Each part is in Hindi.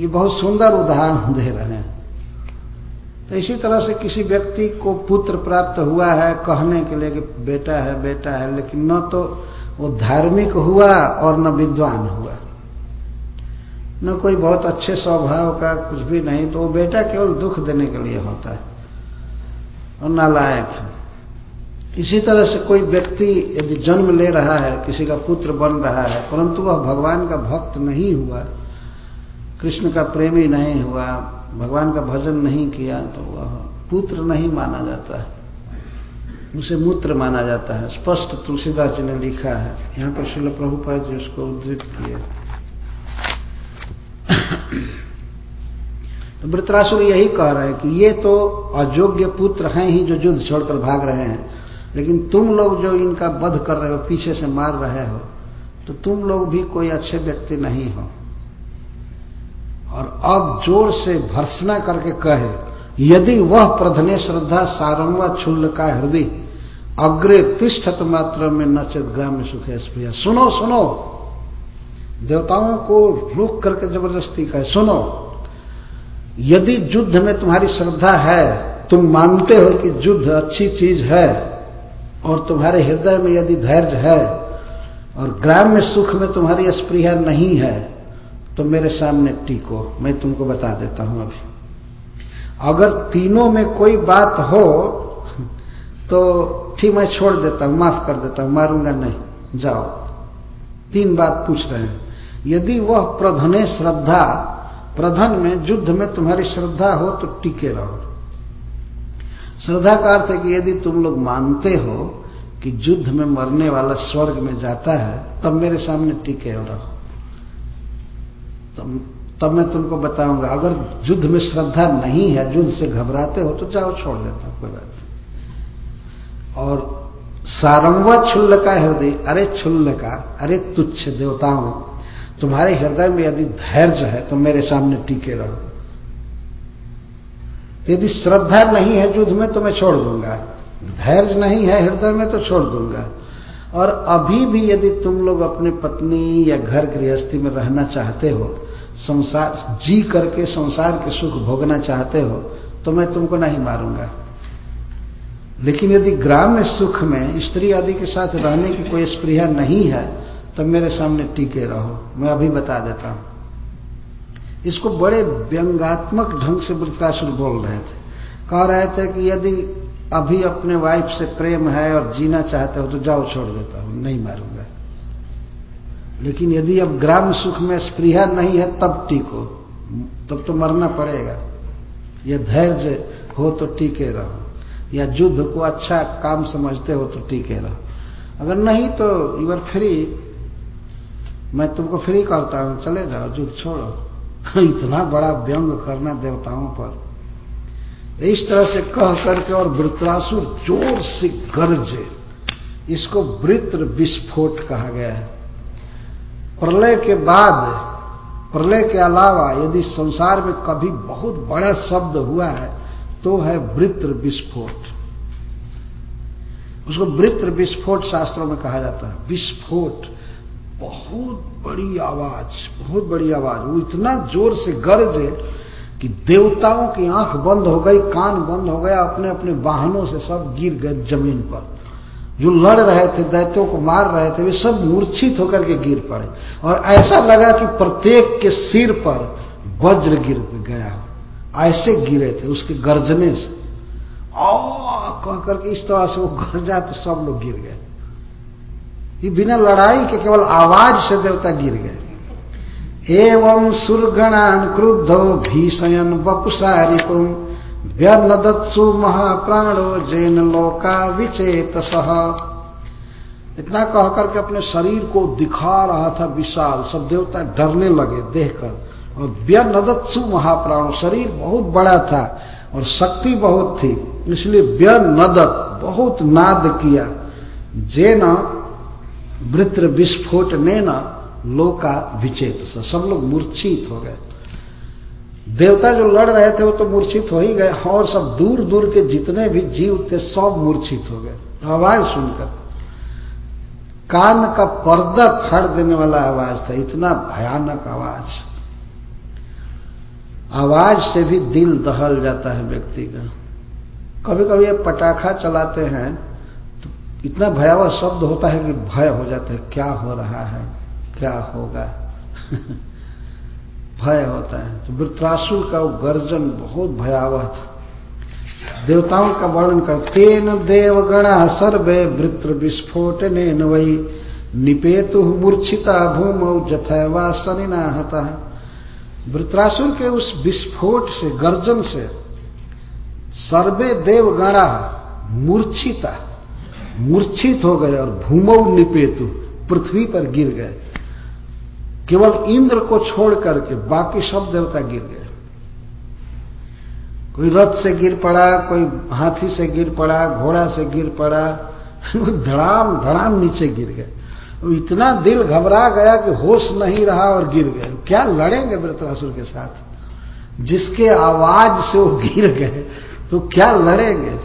ये बहुत सुंदर उदाहरण दे रहे हैं तो इसी तरह से किसी व्यक्ति को पुत्र प्राप्त हुआ है, कहने के लिए कि बेटा है बेटा है, लेकिन न तो वो धार्मिक हुआ और न विद्वान हुआ। न कोई बहुत अच्छे स्वभाव का कुछ भी नहीं तो वो बेटा केवल दुख देने के लिए होता है और नालायक है। इसी तरह से कोई व्यक्ति यदि जन्म ले रहा है, किसी का पुत्र बन रहा है, परंतु वह भगवान का भक्त नहीं हुआ कृष्ण का प्रेमी नहीं हुआ, भगवान का भजन नहीं किया तो वह पुत्र नहीं माना जाता है। उसे मूत्र माना जाता है। स्पष्ट तुलसीदास जी ने लिखा है। यहाँ पर शिल प्रभुपाद जी उसको उद्धृत किए। तो वृतरासुर यही कह रहे हैं कि ये तो अयोग्य पुत्र हैं ही जो युद्ध छोड़कर भाग रहे हैं। लेकिन तुम लोग जो इनका वध कर रहे हो, पीछे से मार रहे हो तो तुम लोग भी कोई अच्छे व्यक्ति नहीं हो। और अब ज़ोर से भर्सना करके कहे, यदि वह प्रधने श्रद्धा सारंगा छुल्ल का हृदय अग्रे तिष्ठत मात्र में नचित ग्राम सुखे स्प्रिया सुनो सुनो। देवताओं को रोक करके ज़बरदस्ती कहे, सुनो, यदि युद्ध में तुम्हारी श्रद्धा है, तुम मानते हो कि युद्ध अच्छी चीज़ है और तुम्हारे हृदय में यदि धैर्य है और ग्राम में सुख में तुम्हारी स्प्रिया नहीं है तो मेरे सामने टीको, मैं तुमको बता देता हूँ अभी। अगर तीनों में कोई बात हो तो ठीक, मैं छोड़ देता हूँ, माफ़ कर देता हूँ, मारूँगा नहीं, जाओ। तीन बात पूछ रहे हैं। यदि वह प्रधने श्रद्धा, प्रधन में, युद्ध में तुम्हारी श्रद्धा हो तो टिके रहो। श्रद्धा का अर्थ है कि यदि तुम लोग मानते हो कि युद्ध में मरने वाला स्वर्ग में जाता है, तब मेरे सामने टिके रहो। तब तब मैं तुमको बताऊँगा, अगर युद्ध में श्रद्धा नहीं है युद्ध से घबराते हो तो जाओ छोड़ देता हूँ, कोई बात नहीं। और सारंवा छुल्ल का हृदय, अरे छुल्ल का, अरे तुच्छ देवताओं, तुम्हारे हृदय में यदि धैर्य है तो मेरे सामने टीके रहो। यदि श्रद्धा नहीं है युद्ध में तो मैं छोड़ दूँगा। धैर्य नहीं है हृदय में तो छोड़ दूँगा। और अभी भी यदि तुम लोग अपने पत्नी या घर गृहस्थी में रहना चाहते हो संसार, जी करके संसार के सुख भोगना चाहते हो तो मैं तुमको नहीं मारूँगा। लेकिन यदि ग्राम में सुख में स्त्री आदि के साथ रहने की कोई स्प्रिया नहीं है तो मेरे सामने टीके रहो। मैं अभी बता देता हूँ। इसको बड़े व्यंगात्मक ढंग से वृत्तासुर बोल रहे थे। कह रहे थे कि यदि अभी अपने वाइफ से प्रेम है और जीना चाहते हो तो जाओ छोड़ देता हूँ, नहीं मारूँगा। लेकिन यदि अब ग्राम सुख में स्प्रिया नहीं है, तब टीको तब तो मरना पड़ेगा। यह धैर्य हो तो टीके रहो। या युद्ध को अच्छा काम समझते हो तो टीके रहो। अगर नहीं तो यू आर फ्री। मैं तुमको फ्री करता हूँ। चले जाओ, युद्ध छोड़ो। इतना बड़ा व्यंग करना देवताओं पर। इस तरह से कह करके और वृत्रासुर ज़ोर से गर्जे। इसको वृत्र विस्फोट कहा गया है। प्रलय के बाद, प्रलय के अलावा यदि संसार में कभी बहुत बड़ा शब्द हुआ है तो है वृत्र विस्फोट। उसको वृत्र विस्फोट शास्त्रों में कहा जाता है। विस्फोट, बहुत बड़ी आवाज़, बहुत बड़ी आवाज़। वो इतना ज़ोर से गरजे कि देवताओं की आँख बंद हो गई, कान बंद हो गया अपने अपने वाहनों से सब गिर गए ज़मीन पर। जो लड़ रहे थे, दैत्यों को मार रहे थे, वे सब मूर्छित होकर के गिर पड़े। और ऐसा लगा कि प्रत्येक के सिर पर वज्र गिर गया। ऐसे गिरे थे उसके गर्जने से। कह करके इस तरह से वो गर्जा तो सब लोग गिर गए। ये बिना लड़ाई के केवल आवाज़ से देवता गिर गए। एवं सुरगणान क्रुद्धो भीषयन वपुसारिपुम व्यनदत्सु महाप्राणो जैन लोका विचेत सह इतना कह करके अपने शरीर को दिखा रहा था विशाल, सब देवता डरने लगे देखकर। और व्यनदत्सु महाप्राणो, शरीर बहुत बड़ा था और शक्ति बहुत थी, इसलिए व्यनदत बहुत नाद किया। जेन वृत्र विस्फोट ने न लोका विचेत सब लोग मूर्छित हो गए। देवता जो लड़ रहे थे वो तो मूर्छित हो ही गए। और सब दूर दूर के जितने भी जीव थे, सब मूर्छित हो गए। आवाज़ सुनकर। कान का पर्दा फाड़ देने वाला आवाज़ था। इतना भयानक आवाज़। आवाज़ से भी दिल दहल जाता है व्यक्ति का। कभी कभी ये पटाखा चलाते हैं तो इतना भयावह शब्द होता है कि भय हो जाता है, क्या हो रहा है? क्या होगा? भय होता है। तो वृत्रासुर का गर्जन बहुत भयावह था। देवताओं का वर्णन कर तेन देवगणा सर्वे वृत्र विस्फोट ने वही निपेतु मूर्छिता भूम जथैवा सनिना हता वृत्रासुर के उस विस्फोट से, गर्जन से सर्वे देवगणा मूर्छिता, मूर्छित हो गए और भूमौ निपेतु, पृथ्वी पर गिर गए। केवल इंद्र को छोड़ करके बाकी सब देवता गिर गए। कोई रथ से गिर पड़ा, कोई हाथी से गिर पड़ा, घोड़ा से गिर पड़ा धड़ाम धड़ाम नीचे गिर गए। इतना दिल घबरा गया कि होश नहीं रहा और गिर गए। क्या लड़ेंगे वृत्रासुर के साथ? जिसके आवाज़ से वो गिर गए तो क्या लड़ेंगे?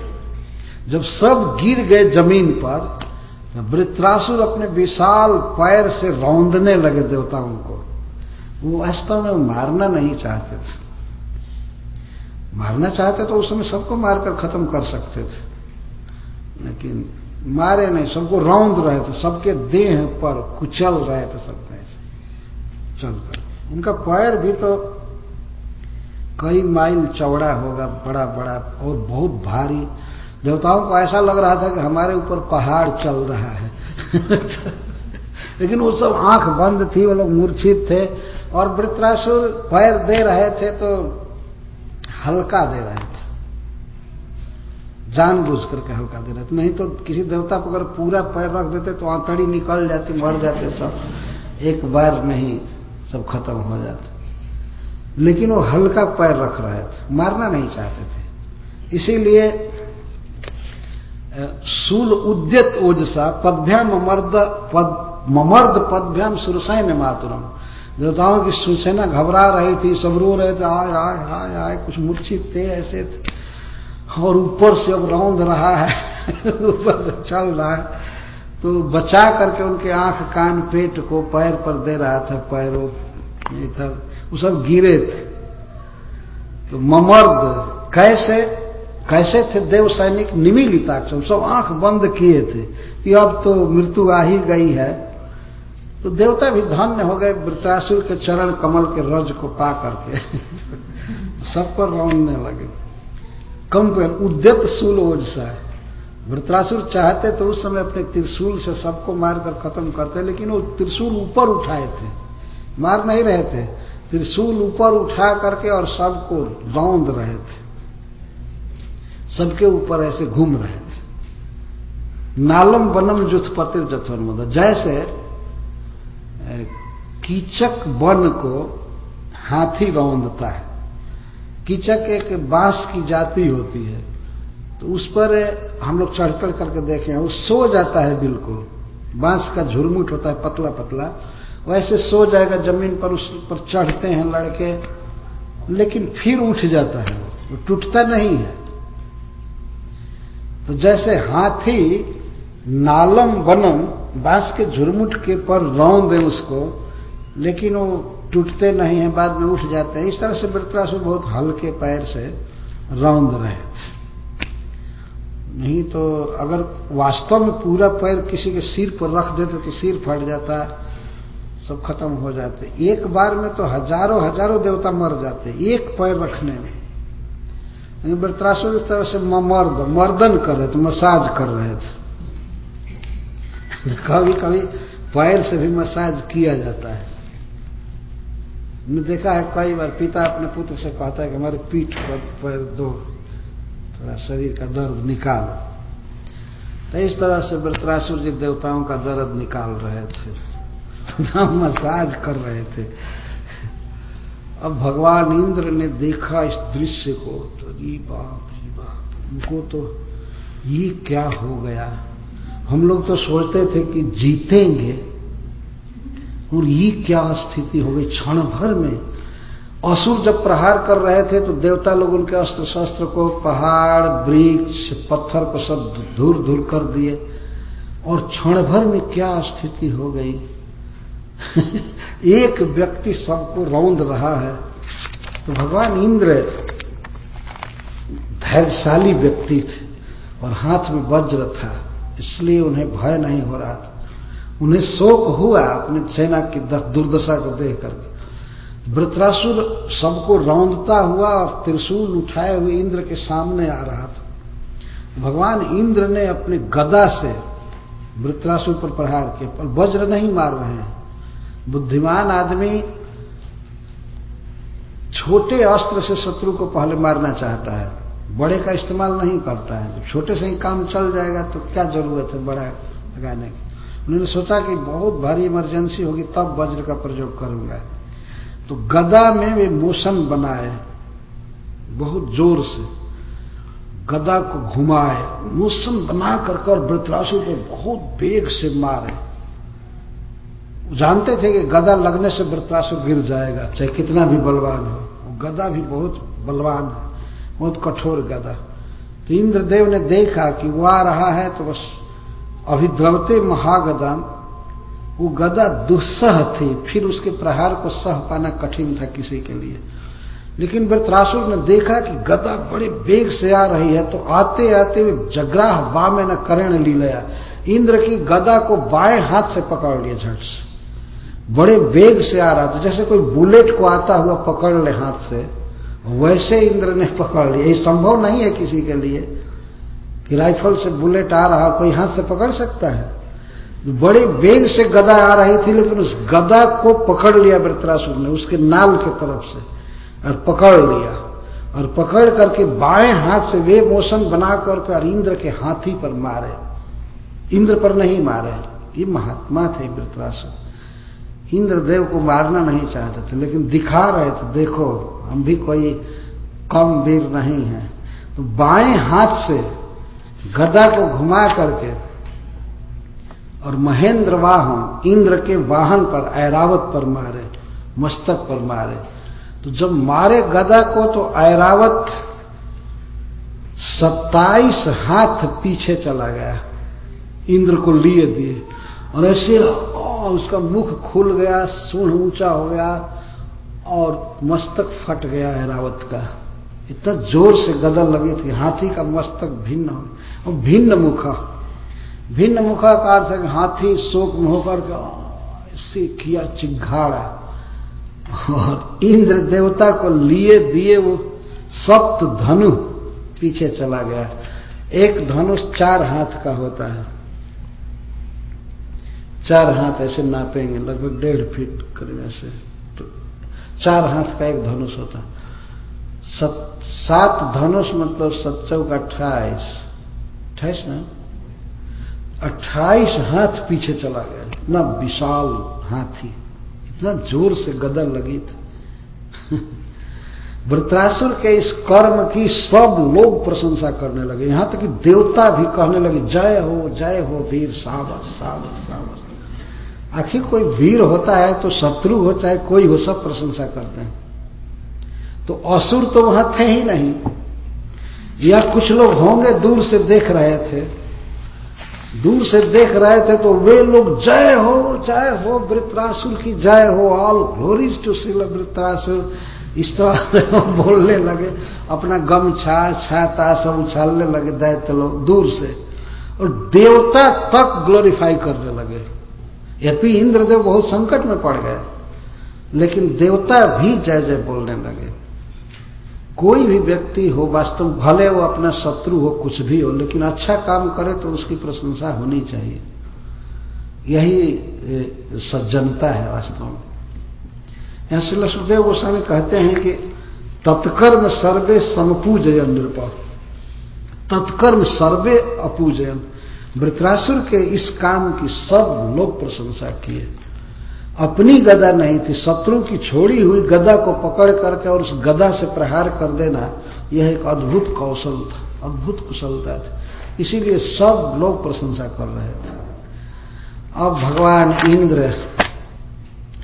जब सब गिर गए ज़मीन पर वृत्रासुर अपने विशाल पैर से रौंदने लगे देवताओं को। वो वास्तव में मारना नहीं चाहते थे। मारना चाहते तो उस समय सबको मारकर खत्म कर सकते थे। लेकिन मारे नहीं, सबको रौंद रहे थे, सबके देह पर कुचल रहे थे सब ऐसे चलकर। उनका पैर भी तो कई माइल चौड़ा होगा बड़ा बड़ा और बहुत भारी। देवताओं को ऐसा लग रहा था कि हमारे ऊपर पहाड़ चल रहा है। लेकिन वो सब आँख बंद थी, वो लोग मूर्छित थे और वृत्रासुर पैर दे रहे थे तो हल्का दे रहे थे। जानबूझ करके हल्का दे रहे थे। नहीं तो किसी देवता को अगर पूरा पैर रख देते तो आंतड़ी निकल जाती, मर जाते सब। एक बार में ही सब खत्म हो जाते। लेकिन वो हल्का पैर रख रहे थे, मारना नहीं चाहते थे। इसीलिए शूल उद्यत ओजसा, पदभ्याम मर्द पद, ममर्द पदभ्याम सुरसैन मातुरम। देवताओं की सुसेना घबरा रही थी, सब रो रहे थे, आय आय आय आय, कुछ मूर्छित थे ऐसे थे। और ऊपर से अब रौंद रहा है, ऊपर से चल रहा है। तो बचा करके उनके आँख, कान, पेट को पैर पर दे रहा था, पैरों इधर वो सब गिरे थे। तो ममर्द कैसे कैसे थे देव सैनिक? निमिलिताक्ष सब आँख बंद किए थे कि अब तो मृत्यु आ ही गई है। तो देवता भी धन्य हो गए वृतासुर के चरण कमल के रज को पा करके। सब पर रौनने लगे। कम पे उद्यत सूल ओजसा वृत्रासुर चाहते तो उस समय अपने त्रिशूल से सबको मारकर खत्म करते, लेकिन वो त्रिशूल ऊपर उठाए थे। मार नहीं रहे थे। त्रिशूल ऊपर उठा करके और सबको रौंद रहे थे। सबके ऊपर ऐसे घूम रहे थे। नालम बनम जुथपतिर जथोन्मद जैसे कीचक वन को हाथी रौंदता है। कीचक एक बाँस की जाति होती है। तो उस पर हम लोग चढ़ चढ़ करके देखे वो सो जाता है बिल्कुल। बाँस का झुरमुट होता है पतला पतला वैसे सो जाएगा, ज़मीन पर उस पर चढ़ते हैं लड़के, लेकिन फिर उठ जाता है वो टूटता नहीं है। तो जैसे हाथी नालम बनम बाँस के झुरमुट के पर रौंद दे उसको, लेकिन वो टूटते नहीं है, बाद में उठ जाते हैं। इस तरह से वृत्रासुर बहुत हल्के पैर से रौंद रहे थे। नहीं तो अगर वास्तव में पूरा पैर किसी के सिर पर रख देते तो सिर फट जाता, सब खत्म हो जाते। एक बार में तो हज़ारों हज़ारों देवता मर जाते, एक पैर रखने में। वृत्रासुर इस तरह से मर्द, मर्दन कर रहे थे, मसाज कर रहे थे। कभी कभी पैर से भी मसाज किया जाता है। मैंने देखा है कई बार पिता अपने पुत्र से कहता है कि हमारे पीठ पर पैर दो, थोड़ा शरीर का दर्द निकालो। तो इस तरह से वृत्रासुर जी देवताओं का दर्द निकाल रहे थे। मसाज कर रहे थे। अब भगवान इंद्र ने देखा इस दृश्य को तो जी बाप जी बाप, उनको तो ये क्या हो गया? हम लोग तो सोचते थे कि जीतेंगे, और ये क्या स्थिति हो गई क्षण भर में। असुर जब प्रहार कर रहे थे तो देवता लोग उनके अस्त्र शस्त्र को पहाड़, वृक्ष, पत्थर को सब धूर धूर कर दिए, और क्षण भर में क्या स्थिति हो गई? एक व्यक्ति सबको रौंद रहा है तो भगवान इंद्र धैर्यशाली व्यक्ति थे और हाथ में वज्र था, इसलिए उन्हें भय नहीं हो रहा था। उन्हें शोक हुआ अपनी सेना की दुर्दशा को देख करके। वृत्रासुर सबको रौंदता हुआ और त्रिशूल उठाए हुए इंद्र के सामने आ रहा था। भगवान इंद्र ने अपने गदा से वृत्रासुर पर प्रहार किया, पर वज्र नहीं मार रहे हैं। बुद्धिमान आदमी छोटे अस्त्र से शत्रु को पहले मारना चाहता है, बड़े का इस्तेमाल नहीं करता है। जब छोटे से ही काम चल जाएगा तो क्या ज़रूरत है बड़ा लगाने की? उन्होंने सोचा कि बहुत भारी इमरजेंसी होगी, तब वज्र का प्रयोग करूँगा। तो गदा में वे मोशन बनाए, बहुत ज़ोर से गदा को घुमाए, मोशन बना कर कर वृत्रासु को बहुत वेग से मारे। जानते थे कि गदा लगने से वृत्रासुर गिर जाएगा, चाहे कितना भी बलवान हो। गदा भी बहुत बलवान है, बहुत कठोर गदा। तो इंद्रदेव ने देखा कि वो आ रहा है तो बस अभिद्रवते महागदा वो गदा दुस्सह थी, फिर उसके प्रहार को सह पाना कठिन था किसी के लिए। लेकिन वृत्रासुर ने देखा कि गदा बड़े वेग से आ रही है तो आते आते वे जग्राह बा में न करण ली लिया इंद्र की गदा को बाएँ हाथ से पकड़ लिया, झट से। बड़े वेग से आ रहा था, जैसे कोई बुलेट को आता हुआ पकड़ ले हाथ से, वैसे इंद्र ने पकड़ लिया। ये संभव नहीं है किसी के लिए कि राइफल से बुलेट आ रहा कोई हाथ से पकड़ सकता है। बड़े वेग से गदा आ रही थी, लेकिन उस गदा को पकड़ लिया वृत्रासुर ने, उसके नाल के तरफ़ से, और पकड़ लिया। और पकड़ करके बाएँ हाथ से वे मोशन बना करके इंद्र के हाथी पर मारे। इंद्र पर नहीं मारे, ये महात्मा थे वृत्रासुर। इंद्रदेव को मारना नहीं चाहते थे, लेकिन दिखा रहे थे, देखो, हम भी कोई कम वीर नहीं है। तो बाएँ हाथ से गदा को घुमा करके और महेंद्र वाहन इंद्र के वाहन पर, ऐरावत पर मारे, मस्तक पर मारे। तो जब मारे गदा को तो ऐरावत सत्ताईस हाथ पीछे चला गया, इंद्र को लिए दिए। और ऐसे उसका मुख खुल गया, सूढ़ ऊँचा हो गया और मस्तक फट गया ऐरावत का। इतना ज़ोर से गदर लगी थी, हाथी का मस्तक भिन्न हो और भिन्न मुखा भिन्न मुखा का अर्थ है हाथी शोक में होकर ऐसे किया चिघाड़ा और इंद्र देवता को लिए दिए वो सप्त धनु पीछे चला गया। एक धनुष चार हाथ का होता है। चार हाथ ऐसे नापेंगे, लगभग डेढ़ फीट करीब ऐसे। तो चार हाथ का एक धनुष होता। है सात धनुष मतलब सत्चौक अट्ठाईस। अट्ठाईस ना? अट्ठाईस हाथ पीछे चला गया। इतना विशाल हाथी। इतना ज़ोर से गदर लगी थी। वृत्रासुर के इस कर्म की सब लोग प्रशंसा करने लगे। यहाँ तक कि देवता भी कहने लगे, जय हो जय हो वीर सावस सावस सावस। आखिर कोई वीर होता है तो शत्रु हो चाहे कोई हो सब प्रशंसा करते हैं। तो असुर तो वहाँ थे ही नहीं। या कुछ लोग होंगे दूर से देख रहे थे। दूर से देख रहे थे तो वे लोग जय हो जय हो, वृत्रासुर की जय हो all glories to Srila Vritrasura इस तरह से बोलने लगे, अपना गमछा छाता सब उछालने लगे दैत्य लोग दूर से। और देवता तक ग्लोरीफाई करने लगे। यद्यपि इंद्रदेव बहुत संकट में पड़ गए, लेकिन देवता भी जय जय बोलने लगे। कोई भी व्यक्ति हो, वास्तव भले वो अपना शत्रु हो, कुछ भी हो, लेकिन अच्छा काम करे तो उसकी प्रशंसा होनी चाहिए। यही सज्जनता है वास्तव में। यहाँ श्री सुखदेव गोस्वामी कहते हैं कि तत्कर्म सर्वे समपूजयन नृप। तत्कर्म सर्वे अपूजयन। वृत्रासुर के इस काम की सब लोग प्रशंसा किए। अपनी गदा नहीं थी, शत्रु की छोड़ी हुई गदा को पकड़ करके और उस गदा से प्रहार कर देना, यह एक अद्भुत कौशल था, अद्भुत कुशलता थी। इसीलिए सब लोग प्रशंसा कर रहे थे। अब भगवान इंद्र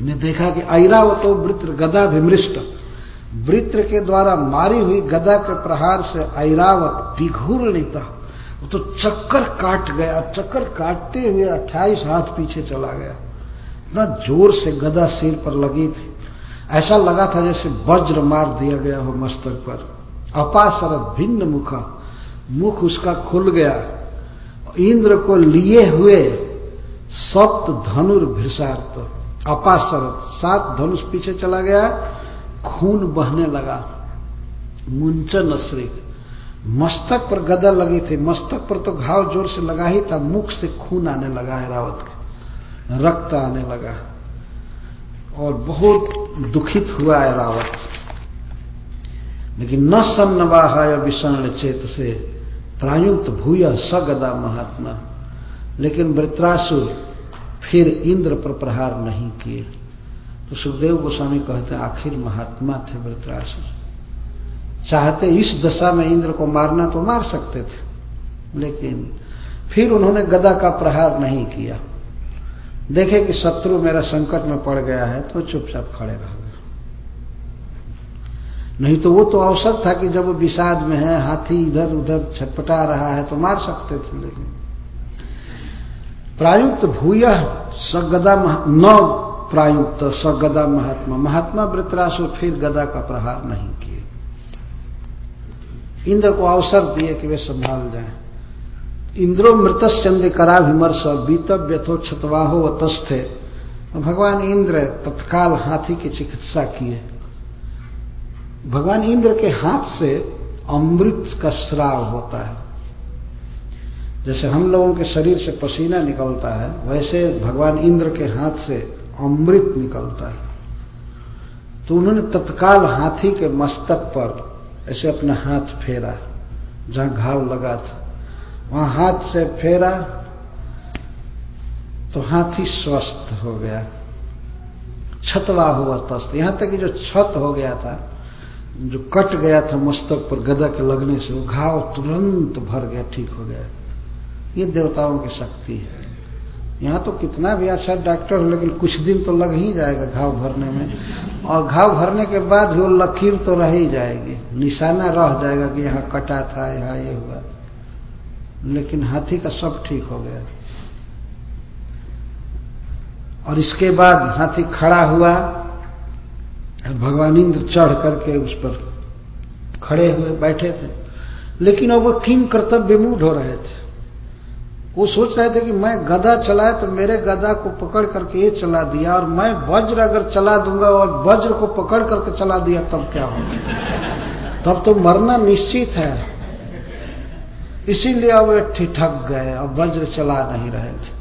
ने देखा कि ऐरावतो वृत्र गदा विमृष्ट। वृत्र के द्वारा मारी हुई गदा के प्रहार से ऐरावत विघूर्णिता। तो चक्कर काट गया, चक्कर काटते हुए अट्ठाईस हाथ पीछे चला गया। इतना ज़ोर से गदा सिर पर लगी थी। ऐसा लगा था जैसे वज्र मार दिया गया हो मस्तक पर। अपासरत भिन्न मुखा। मुख उसका खुल गया। इंद्र को लिए हुए सप्त धनुर्भिषार्थ अपासरत सात धनुष पीछे चला गया। खून बहने लगा। मुंचन श्रीक मस्तक पर गदा लगी थी, मस्तक पर तो घाव ज़ोर से लगा ही था, मुख से खून आने लगा है रावत के, रक्त आने लगा और बहुत दुखित हुआ है रावत। लेकिन न सन्नवाह विषण चेत से प्रायुक्त भूय स गदा महात्मा। लेकिन वृत्रासुर फिर इंद्र पर प्रहार नहीं किए। तो सुखदेव गोस्वामी कहते आखिर महात्मा थे वृत्रासुर चाहते इस दशा में इंद्र को मारना तो मार सकते थे। लेकिन फिर उन्होंने गदा का प्रहार नहीं किया। देखे कि शत्रु मेरा संकट में पड़ गया है तो चुपचाप खड़े रह गए। नहीं तो वो तो अवसर था कि जब वो विषाद में है, हाथी इधर उधर छटपटा रहा है तो मार सकते थे, लेकिन प्रायुक्त भूय सगदा न प्रायुक्त सगदा महात्मा। महात्मा वृतरासुर फिर गदा का प्रहार नहीं इंद्र को अवसर दिए कि वे संभाल जाए। इंद्रो मृत चंद कराभिमर्श बीतव्यथो छतवाहो व तस्थे तो भगवान इंद्र तत्काल हाथी की चिकित्सा किए। भगवान इंद्र के हाथ से अमृत का श्राव होता है। जैसे हम लोगों के शरीर से पसीना निकलता है, वैसे भगवान इंद्र के हाथ से अमृत निकलता है। तो उन्होंने तत्काल हाथी के मस्तक पर ऐसे अपना हाथ फेरा, जहाँ घाव लगा था, वहाँ हाथ से फेरा तो हाथी स्वस्थ हो गया। छतवा हुआ तस्त। यहाँ तक कि जो छत हो गया था, जो कट गया था मस्तक पर गदा के लगने से, वो घाव तुरंत भर गया, ठीक हो गया। ये देवताओं की शक्ति है। यहाँ तो कितना भी अच्छा डॉक्टर हो, लेकिन कुछ दिन तो लग ही जाएगा घाव भरने में। और घाव भरने के बाद वो लकीर तो रह ही जाएगी। निशाना रह जाएगा कि यहाँ कटा था, यहाँ ये हुआ। लेकिन हाथी का सब ठीक हो गया। और इसके बाद हाथी खड़ा हुआ, और भगवान इंद्र चढ़ करके उस पर खड़े हुए बैठे थे। लेकिन अब वो किंग कर्तव्य मूड हो रहे थे। वो सोच रहे थे कि मैं गधा चलाए तो मेरे गदा को पकड़ करके ये चला दिया और मैं वज्र अगर चला दूँगा और वज्र को पकड़ करके चला दिया, तब क्या होगा? तब तो मरना निश्चित है। इसीलिए अब वे ठिठक गए और वज्र चला नहीं रहे थे।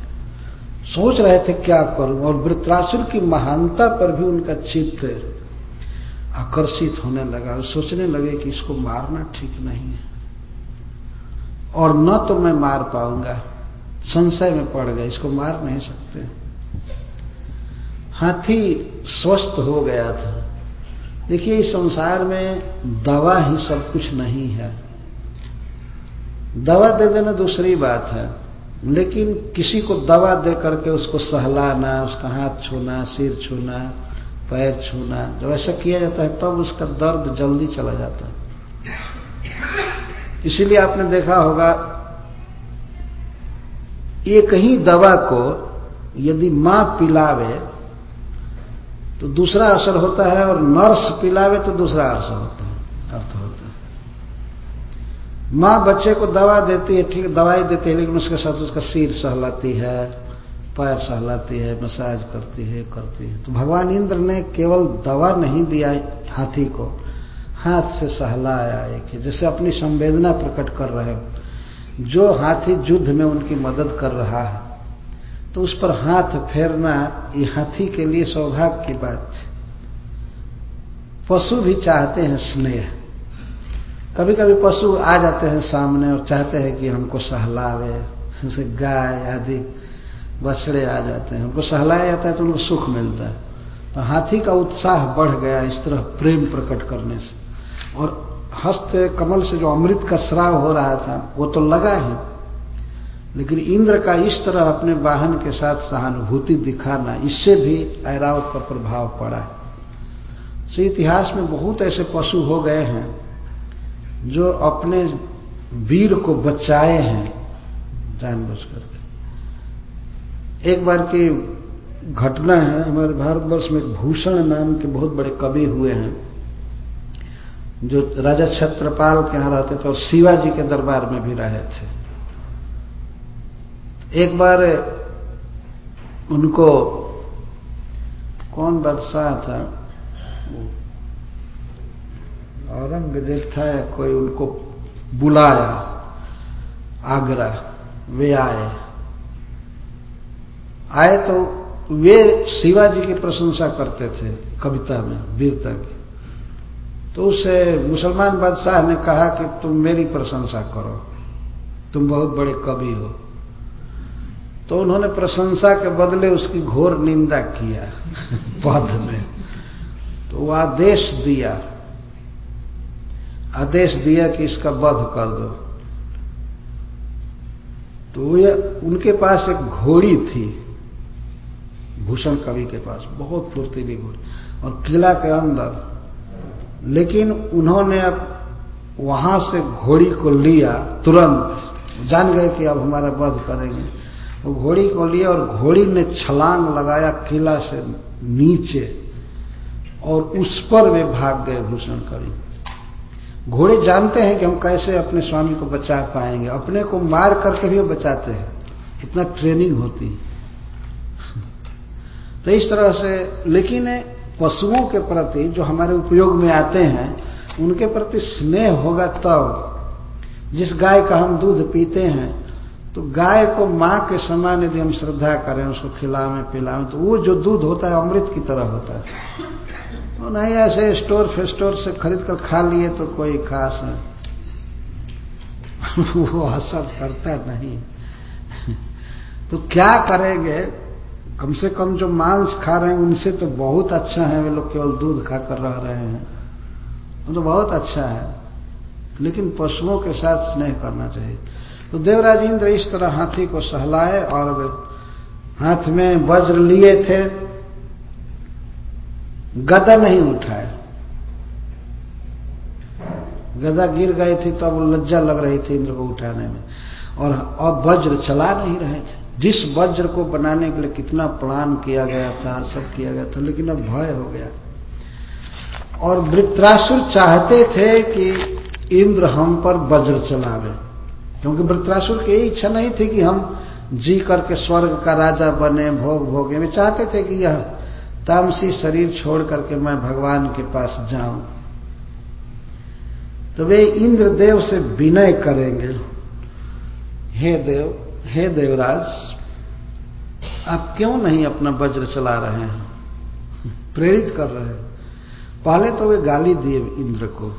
सोच रहे थे क्या करूँ, और वृत्रासुर की महानता पर भी उनका चित्त आकर्षित होने लगा और सोचने लगे कि इसको मारना ठीक नहीं है। और न तो मैं मार पाऊँगा। संशय में पड़ गए इसको मार नहीं सकते। हाथी स्वस्थ हो गया था। देखिए, इस संसार में दवा ही सब कुछ नहीं है। दवा दे देना दूसरी बात है, लेकिन किसी को दवा दे करके उसको सहलाना, उसका हाथ छूना, सिर छूना, पैर छूना, जब ऐसा किया जाता है, तब उसका दर्द जल्दी चला जाता है। इसीलिए आपने देखा होगा एक ही दवा को यदि माँ पिलावे तो दूसरा असर होता है, और नर्स पिलावे तो दूसरा असर होता है, अर्थ होता है। माँ बच्चे को दवा देती है, ठीक, दवाई देती है, लेकिन उसके साथ उसका सिर सहलाती है, पैर सहलाती है, मसाज करती है करती है। तो भगवान इंद्र ने केवल दवा नहीं दिया हाथी को, हाथ से सहलाया एक जैसे अपनी संवेदना प्रकट कर रहे हो। जो हाथी युद्ध में उनकी मदद कर रहा है तो उस पर हाथ फेरना ये हाथी के लिए सौभाग्य की बात है। पशु भी चाहते हैं स्नेह। कभी कभी पशु आ जाते हैं सामने और चाहते हैं कि हमको सहलावे, जैसे गाय आदि, बछड़े आ जाते हैं। उनको सहलाया जाता है तो उनको सुख मिलता है। तो हाथी का उत्साह बढ़ गया इस तरह प्रेम प्रकट करने से। और हस्त कमल से जो अमृत का श्राव हो रहा था, वो तो लगा ही। लेकिन इंद्र का इस तरह अपने वाहन के साथ सहानुभूति दिखाना, इससे भी ऐरावत पर प्रभाव पड़ा। है तो इतिहास में बहुत ऐसे पशु हो गए हैं, जो अपने वीर को बचाए हैं जानबूझ करके एक बार की घटना है, हमारे भारतवर्ष में भूषण नाम के बहुत बड़े कवि हुए हैं। जो राजा छत्रपाल के यहाँ रहते थे और शिवाजी के दरबार में भी रहे थे। एक बार उनको कौन बादशाह था? औरंगज़ेब था या कोई उनको बुलाया, आगरा, वे आए। आए तो वे शिवाजी की प्रशंसा करते थे कविता में, वीरता की। तो उसे मुसलमान बादशाह ने कहा कि तुम मेरी प्रशंसा करो। तुम बहुत बड़े कवि हो। तो उन्होंने प्रशंसा के बदले उसकी घोर निंदा किया पद में। तो वो आदेश दिया। आदेश दिया कि इसका वध कर दो। तो ये उनके पास एक घोड़ी थी, भूषण कवि के पास, बहुत फुर्तीली घोड़ी, और किला के अंदर लेकिन उन्होंने वहाँ से घोड़ी को लिया तुरंत। जान गए कि अब हमारा वध करेंगे। वो घोड़ी को लिया और घोड़ी ने छलांग लगाया किला से नीचे और उस पर वे भाग गए भूषण कवि घोड़े जानते हैं कि हम कैसे अपने स्वामी को बचा पाएँगे। अपने को मार करके भी बचाते हैं। इतना ट्रेनिंग होती है। तो इस तरह से लेकिन पशुओं के प्रति जो हमारे उपयोग में आते हैं, उनके प्रति स्नेह होगा तब। जिस गाय का हम दूध पीते हैं तो गाय को माँ के समान यदि हम श्रद्धा करें, उसको खिलावें पिलावें तो वो जो दूध होता है, अमृत की तरह होता है। तो नहीं ऐसे स्टोर फेस्टोर से खरीद कर खा लिए तो कोई खास है वो असर करता नहीं। तो क्या करेंगे? कम से कम जो मांस खा रहे हैं, उनसे तो बहुत अच्छा है, वे लोग केवल दूध खाकर रह रहे हैं। तो बहुत अच्छा है, लेकिन पशुओं के साथ स्नेह करना चाहिए। तो देवराज इंद्र इस तरह हाथी को सहलाए और हाथ में वज्र लिए थे, गदा नहीं उठाए। गदा गिर गई थी, तब तो लज्जा लग रही थी इंद्र को उठाने में। और अब वज्र चला नहीं रहे थे। जिस वज्र को बनाने के लिए कितना प्लान किया गया था, सब किया गया था, लेकिन अब भय हो गया। और वृत्रासुर चाहते थे कि इंद्र हम पर वज्र चलावे, क्योंकि वृत्रासुर की यही इच्छा नहीं थी कि हम जी करके स्वर्ग का राजा बने, भोग भोगे। वे चाहते थे कि यह तामसी शरीर छोड़ करके मैं भगवान के पास जाऊँ। तो वे इंद्र देव से विनय करेंगे, हे देव हे देवराज, आप क्यों नहीं अपना वज्र चला रहे हैं? प्रेरित कर रहे हैं। पहले तो वे गाली दिए इंद्र को।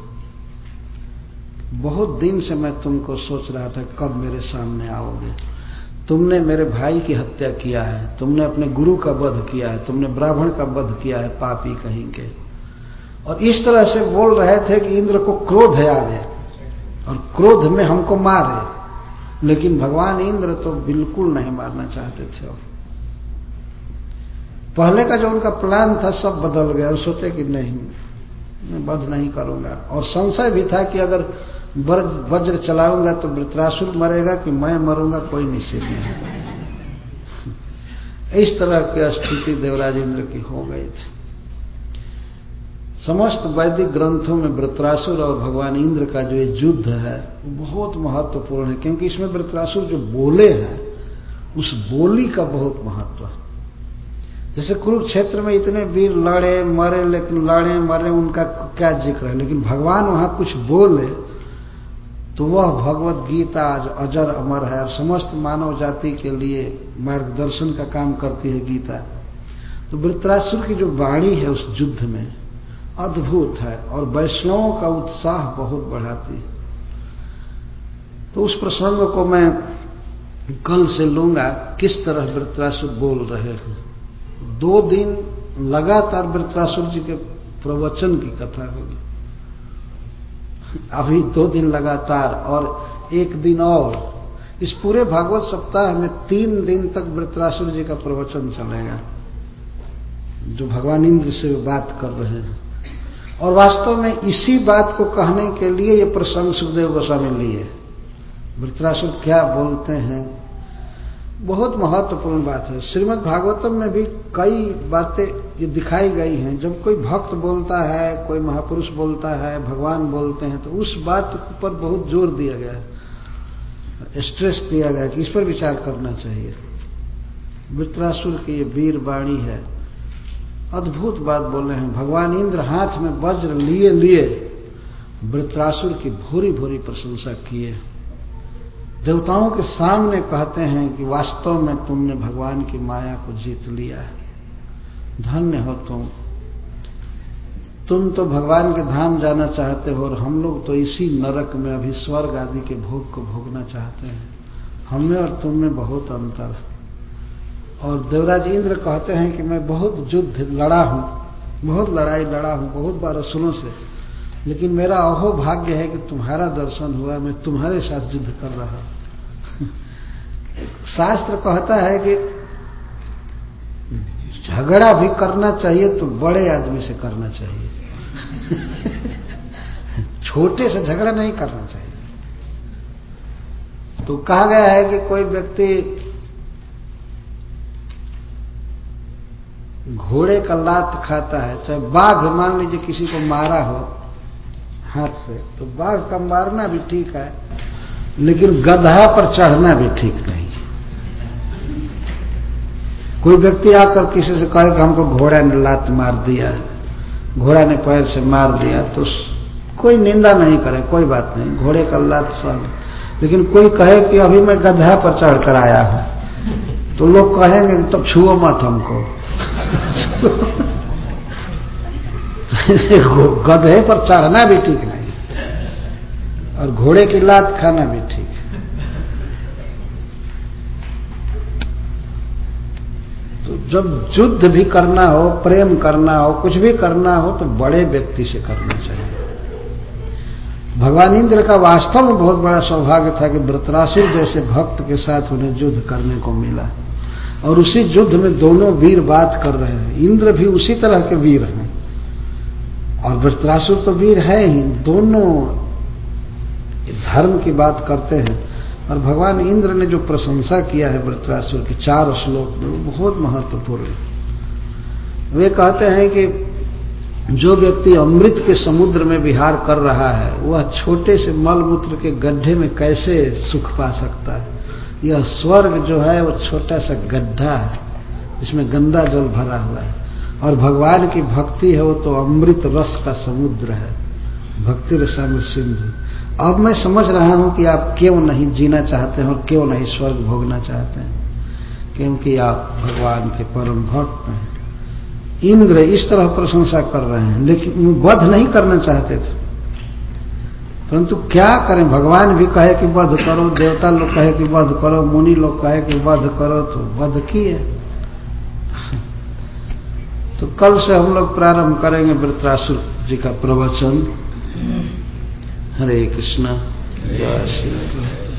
बहुत दिन से मैं तुमको सोच रहा था, कब मेरे सामने आओगे। तुमने मेरे भाई की हत्या किया है, तुमने अपने गुरु का वध किया है, तुमने ब्राह्मण का वध किया है, पापी कहीं के और इस तरह से बोल रहे थे कि इंद्र को क्रोध है आवे और क्रोध में हमको मारे। लेकिन भगवान इंद्र तो बिल्कुल नहीं मारना चाहते थे और पहले का जो उनका प्लान था, सब बदल गया। सोचे कि नहीं, मैं वध नहीं करूँगा। और संशय भी था कि अगर वज्र चलाऊँगा तो वृत्रासुर मरेगा कि मैं मरूँगा, कोई निश्चित नहीं इस तरह की स्थिति देवराज इंद्र की हो गई थी। समस्त वैदिक ग्रंथों में वृत्रासुर और भगवान इंद्र का जो ये युद्ध है, वो बहुत महत्वपूर्ण है, क्योंकि इसमें वृत्रासुर जो बोले हैं, उस बोली का बहुत महत्व है। जैसे कुरुक्षेत्र में इतने वीर लड़े, मरे, लेकिन लड़े, मरे, उनका क्या ज़िक्र है? लेकिन भगवान वहाँ कुछ बोले तो वह भगवत गीता आज अजर अमर है, और समस्त मानव जाति के लिए मार्गदर्शन का काम करती है गीता। तो वृत्रासुर की जो वाणी है उस युद्ध में अद्भुत है और वैष्णवों का उत्साह बहुत बढ़ाती है। तो उस प्रसंग को मैं कल से लूँगा, किस तरह वृत्रासुर बोल रहे हैं। दो दिन लगातार वृत्रासुर जी के प्रवचन की कथा होगी। अभी दो दिन लगातार और एक दिन और। इस पूरे भागवत सप्ताह में तीन दिन तक वृत्रासुर जी का प्रवचन चलेगा, जो भगवान इंद्र से बात कर रहे हैं। और वास्तव में इसी बात को कहने के लिए ये प्रसंग सुखदेव गोस्वामी लिए वृत्रासुर क्या बोलते हैं? बहुत महत्वपूर्ण बात है। श्रीमद् भागवतम में भी कई बातें ये दिखाई गई हैं। जब कोई भक्त बोलता है, कोई महापुरुष बोलता है, भगवान बोलते हैं तो उस बात पर बहुत ज़ोर दिया गया है। स्ट्रेस दिया गया कि इस पर विचार करना चाहिए। वृत्रासुर की ये वीर बाणी है। अद्भुत बात बोल रहे हैं। भगवान इंद्र हाथ में वज्र लिए लिए, वृत्रासुर की भूरी भूरी प्रशंसा किए। देवताओं के सामने कहते हैं कि वास्तव में तुमने भगवान की माया को जीत लिया है। धन्य हो तुम। तुम तो भगवान के धाम जाना चाहते हो और हम लोग तो इसी नरक में, अभी स्वर्ग आदि के भोग को भोगना चाहते हैं। हमें और तुम में बहुत अंतर है। और देवराज इंद्र कहते हैं कि मैं बहुत युद्ध लड़ा हूँ, बहुत लड़ाई लड़ा हूँ, बहुत बार असुरों से। लेकिन मेरा अहो भाग्य है कि तुम्हारा दर्शन हुआ, मैं तुम्हारे साथ युद्ध कर रहा हूँ। शास्त्र कहता है कि झगड़ा भी करना चाहिए तो बड़े आदमी से करना चाहिए। छोटे से झगड़ा नहीं करना चाहिए। तो कहा गया है कि कोई व्यक्ति घोड़े का लात खाता है, चाहे बाघ, मान लीजिए किसी को मारा हो हाथ से तो बाघ का मारना भी ठीक है, लेकिन गधा पर चढ़ना भी ठीक नहीं। कोई व्यक्ति आकर किसी से कहे कि हमको घोड़ा ने लात मार दिया, घोड़ा ने पैर से मार दिया तो कोई निंदा नहीं करे, कोई बात नहीं, घोड़े का लात सह लेकिन कोई कहे कि अभी मैं गधा पर चढ़ कर आया हूँ तो लोग कहेंगे तब तो छुओ मत हमको। गधे पर चढ़ना भी ठीक नहीं। और घोड़े की लात खाना भी ठीक। तो जब युद्ध भी करना हो, प्रेम करना हो, कुछ भी करना हो तो बड़े व्यक्ति से करना चाहिए। भगवान इंद्र का वास्तव में बहुत बड़ा सौभाग्य था कि व्रतरासुर जैसे भक्त के साथ उन्हें युद्ध करने को मिला। और उसी युद्ध में दोनों वीर बात कर रहे हैं। इंद्र भी उसी तरह के वीर हैं। और वृत्रासुर तो वीर है ही, दोनों धर्म की बात करते हैं। और भगवान इंद्र ने जो प्रशंसा किया है वृत्रासुर की चार श्लोक में, वो बहुत महत्वपूर्ण है। वे कहते हैं कि जो व्यक्ति अमृत के समुद्र में विहार कर रहा है, वह छोटे से मलमूत्र के गड्ढे में कैसे सुख पा सकता है? यह स्वर्ग जो है, वो छोटा सा गड्ढा है। इसमें गंदा जल भरा हुआ है। और भगवान की भक्ति है, वो तो अमृत रस का समुद्र है। भक्ति रसाम सिंधु। अब मैं समझ रहा हूँ कि आप क्यों नहीं जीना चाहते हैं और क्यों नहीं स्वर्ग भोगना चाहते हैं। क्योंकि आप भगवान के परम भक्त हैं। इंद्र इस तरह प्रशंसा कर रहे हैं, लेकिन वध नहीं करना चाहते थे। परंतु क्या करें? भगवान भी कहे कि वध करो, देवता लोग कहे कि वध करो, मुनि लोग कहे कि वध करो तो वध किए? तो कल से हम लोग प्रारंभ करेंगे वृत्रासुर जी का प्रवचन। हरे कृष्णा। जय श्री